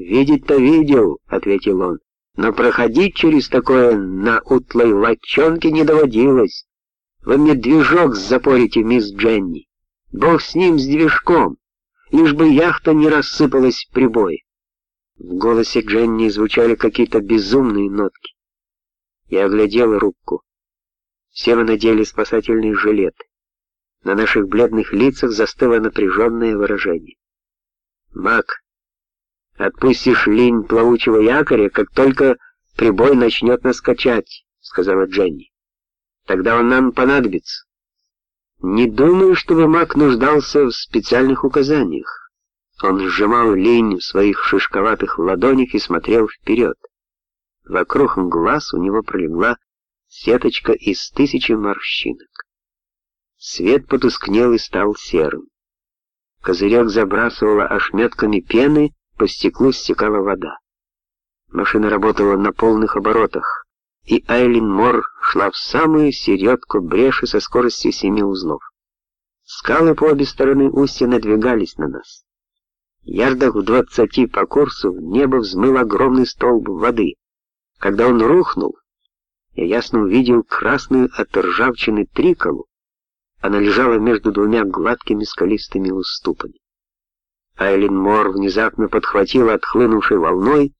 «Видеть-то видел», — ответил он, — «но проходить через такое на утлой латчонке не доводилось. Вы мне движок запорите, мисс Дженни. Бог с ним, с движком, лишь бы яхта не рассыпалась в прибое». В голосе Дженни звучали какие-то безумные нотки. Я оглядел рубку. Все мы надели спасательные жилеты. На наших бледных лицах застыло напряженное выражение. «Мак, отпустишь линь плавучего якоря, как только прибой начнет нас качать», — сказала Дженни. «Тогда он нам понадобится». Не думаю, чтобы Мак нуждался в специальных указаниях. Он сжимал линь в своих шишковатых ладонях и смотрел вперед. Вокруг глаз у него пролегла сеточка из тысячи морщинок. Свет потускнел и стал серым. Козырек забрасывала ошметками пены, по стеклу стекала вода. Машина работала на полных оборотах, и Айлин Мор шла в самую середку бреши со скоростью семи узлов. Скалы по обе стороны устья надвигались на нас. Ярдах в двадцати по курсу в небо взмыл огромный столб воды. Когда он рухнул, я ясно увидел красную от ржавчины триколу, она лежала между двумя гладкими скалистыми уступами. Айлин Мор внезапно подхватила отхлынувшей волной,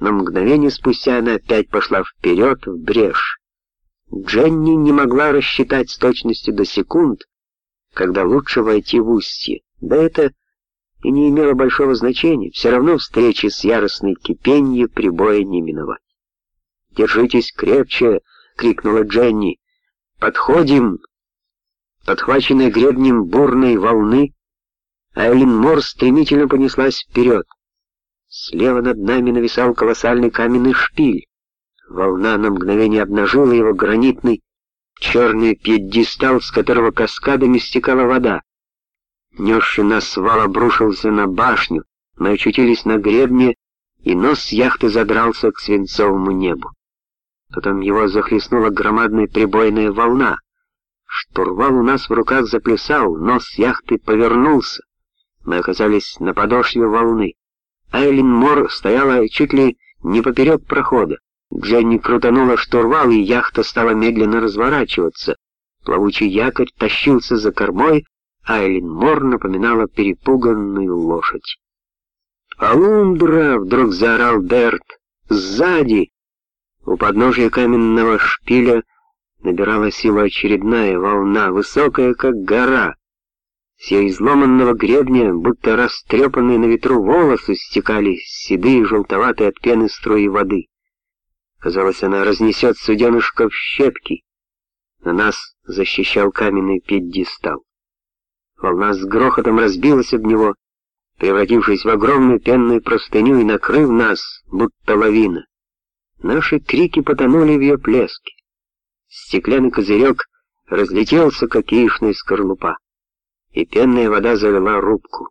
но мгновение спустя она опять пошла вперед в брешь. Дженни не могла рассчитать с точностью до секунд, когда лучше войти в устье. Да это и не имело большого значения, все равно встречи с яростной кипенью прибоя не миновать. «Держитесь крепче!» — крикнула Дженни. «Подходим!» Подхваченная гребнем бурной волны, Айлин Мор стремительно понеслась вперед. Слева над нами нависал колоссальный каменный шпиль. Волна на мгновение обнажила его гранитный черный пьедестал, с которого каскадами стекала вода. Несший нас вал обрушился на башню, мы очутились на гребне, и нос яхты задрался к свинцовому небу. Потом его захлестнула громадная прибойная волна — Штурвал у нас в руках заплясал, нос яхты повернулся. Мы оказались на подошве волны. Айлин Мор стояла чуть ли не поперек прохода. Дженни крутанула штурвал, и яхта стала медленно разворачиваться. Плавучий якорь тащился за кормой, Айлин Мор напоминала перепуганную лошадь. «Полундра!» — вдруг заорал Дерт. «Сзади!» У подножия каменного шпиля набирала силу очередная волна, высокая, как гора. Ее изломанного гребня, будто растрепанные на ветру волосы, стекали седые, желтоватые от пены струи воды. Казалось, она разнесет суденышко в щепки. На нас защищал каменный пьедестал. Волна с грохотом разбилась об него, превратившись в огромную пенную простыню и накрыв нас, будто лавина. Наши крики потонули в ее плеске. Стеклянный козырек разлетелся, как яичная скорлупа, и пенная вода залила рубку.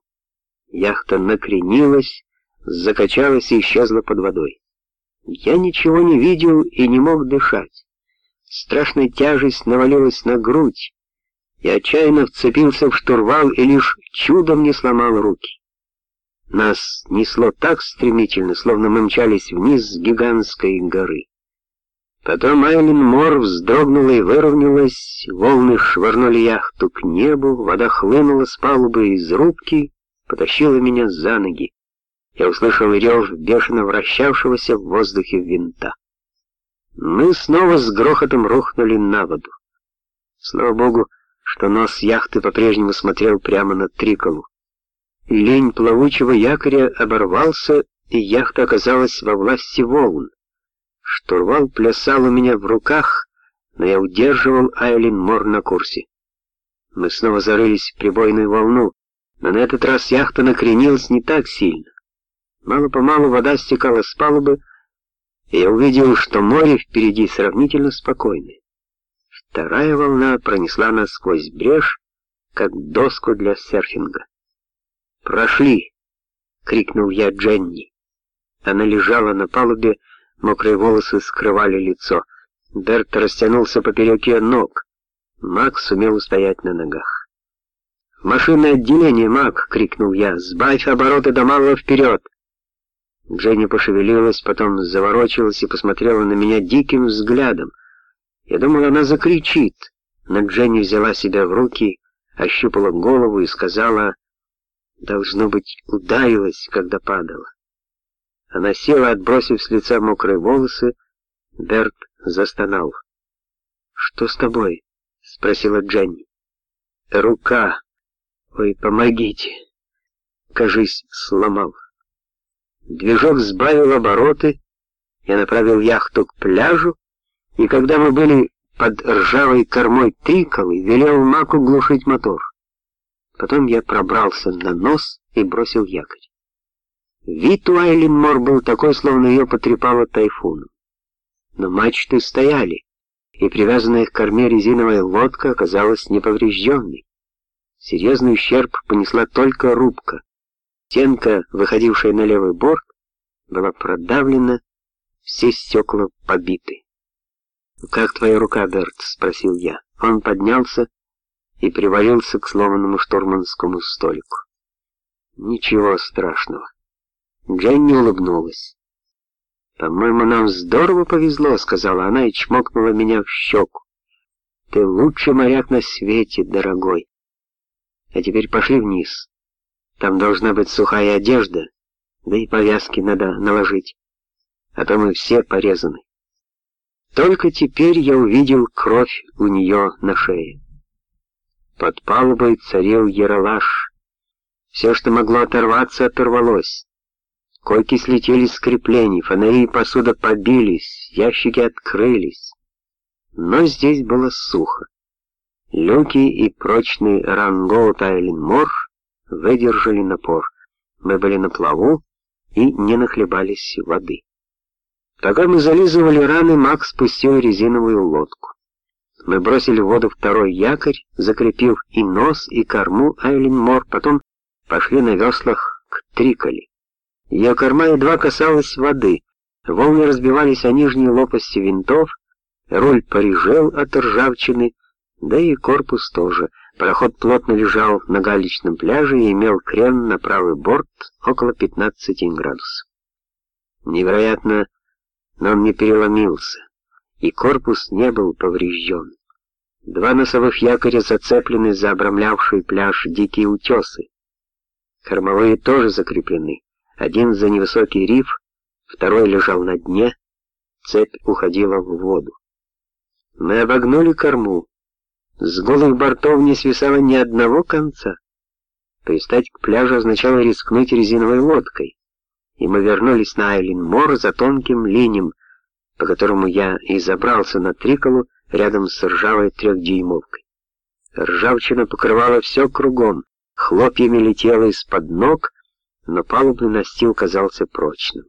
Яхта накренилась, закачалась и исчезла под водой. Я ничего не видел и не мог дышать. Страшная тяжесть навалилась на грудь. Я отчаянно вцепился в штурвал и лишь чудом не сломал руки. Нас несло так стремительно, словно мы мчались вниз с гигантской горы. Потом Айлин Мор вздрогнула и выровнялась, волны швырнули яхту к небу, вода хлынула с палубы из рубки, потащила меня за ноги. Я услышал рев бешено вращавшегося в воздухе винта. Мы снова с грохотом рухнули на воду. Слава богу, что нос яхты по-прежнему смотрел прямо на Триколу. Лень плавучего якоря оборвался, и яхта оказалась во власти волн. Штурвал плясал у меня в руках, но я удерживал Айлин Мор на курсе. Мы снова зарылись в прибойную волну, но на этот раз яхта накренилась не так сильно. Мало-помалу вода стекала с палубы, и я увидел, что море впереди сравнительно спокойное. Вторая волна пронесла нас сквозь брешь, как доску для серфинга. «Прошли!» — крикнул я Дженни. Она лежала на палубе, Мокрые волосы скрывали лицо. Берт растянулся поперек ее ног. Макс сумел устоять на ногах. «В машинное отделение, Мак!» — крикнул я. «Сбавь обороты до малого вперед!» Дженни пошевелилась, потом заворочилась и посмотрела на меня диким взглядом. Я думал, она закричит, но Дженни взяла себя в руки, ощупала голову и сказала, должно быть, ударилась, когда падала. Она села, отбросив с лица мокрые волосы. Берт застонал. «Что с тобой?» — спросила Дженни. «Рука. Ой, помогите. Кажись, сломал». Движок сбавил обороты, я направил яхту к пляжу, и когда мы были под ржавой кормой триколы, велел Маку глушить мотор. Потом я пробрался на нос и бросил якорь. Вид у Айлин Мор был такой, словно ее потрепало тайфуном. Но мачты стояли, и привязанная к корме резиновая лодка оказалась неповрежденной. Серьезный ущерб понесла только рубка. Стенка, выходившая на левый борт, была продавлена, все стекла побиты. «Как твоя рука, Берт?» — спросил я. Он поднялся и привалился к сломанному штурманскому столику. «Ничего страшного». Дженни улыбнулась. «По-моему, нам здорово повезло», — сказала она и чмокнула меня в щеку. «Ты лучший моряк на свете, дорогой. А теперь пошли вниз. Там должна быть сухая одежда, да и повязки надо наложить, а то мы все порезаны». Только теперь я увидел кровь у нее на шее. Под палубой царил яролаж. Все, что могло оторваться, оторвалось. Койки слетели с креплений, фонари и посуда побились, ящики открылись. Но здесь было сухо. Люки и прочный рангоут Айлен выдержали напор. Мы были на плаву и не нахлебались воды. Пока мы зализывали раны, Макс спустил резиновую лодку. Мы бросили в воду второй якорь, закрепив и нос, и корму Айлен Мор, потом пошли на веслах к Триколи. Ее корма едва касалась воды, волны разбивались о нижние лопасти винтов, руль порежел от ржавчины, да и корпус тоже. Пароход плотно лежал на галечном пляже и имел крен на правый борт около 15 градусов. Невероятно, но он не переломился, и корпус не был поврежден. Два носовых якоря зацеплены за обрамлявший пляж дикие утесы. Кормовые тоже закреплены. Один за невысокий риф, второй лежал на дне, цепь уходила в воду. Мы обогнули корму. С голых бортов не свисало ни одного конца. Пристать к пляжу означало рискнуть резиновой лодкой, и мы вернулись на Айлин-Мор за тонким линием, по которому я и забрался на Триколу рядом с ржавой трехдюймовкой. Ржавчина покрывала все кругом, хлопьями летела из-под ног, но палубный настил казался прочным.